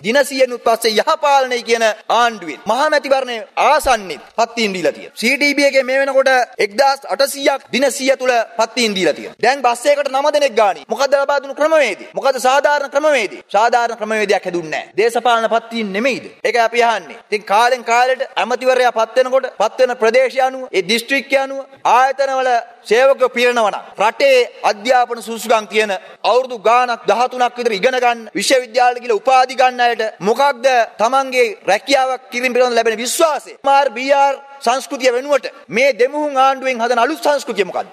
දිනසියනුත් පස්සේ යහපාලනය කියන ආණ්ඩුවෙන් මහා මැතිවරණය ආසන්නෙත් පත්තින් දීලා තියෙනවා. CDB එකේ මේ වෙනකොට 1800ක් දින 100 තුල පත්තින් දීලා තියෙනවා. දැන් බස් එකකට 9 දෙනෙක් ගාණි. මොකද්ද ලබා දුන්නු ක්‍රමවේදය? මොකද්ද සාධාරණ ක්‍රමවේදය? සාධාරණ ක්‍රමවේදයක් හැදුන්නේ නැහැ. දේශපාලන පත්තින් නෙමෙයිද? ඒක අපි අහන්නේ. ඉතින් කාලෙන් කාලෙට ඇමතිවරයා පත් වෙනකොට පත් වෙන ප්‍රදේශය අනුව ඒ දිස්ත්‍රික්කය අනුව ආයතනවල සේවකයෝ පිරෙනවා නම් රටේ අධ්‍යාපන සුසුකම් තියෙන අවුරුදු ගාණක් 13ක් විතර ඉගෙන ගන්න විශ්වවිද්‍යාලෙ ගිහලා උපාධි ගන්න අයට මොකක්ද තමන්ගේ රැකියාවක් කිරීම පිළිබඳ ලැබෙන විශ්වාසය? මාර් බීආර් සංස්කෘතිය වෙනුවට මේ දෙමුහුන් ආණ්ඩුවෙන් හදන අලුත් සංස්කෘතිය මොකක්ද?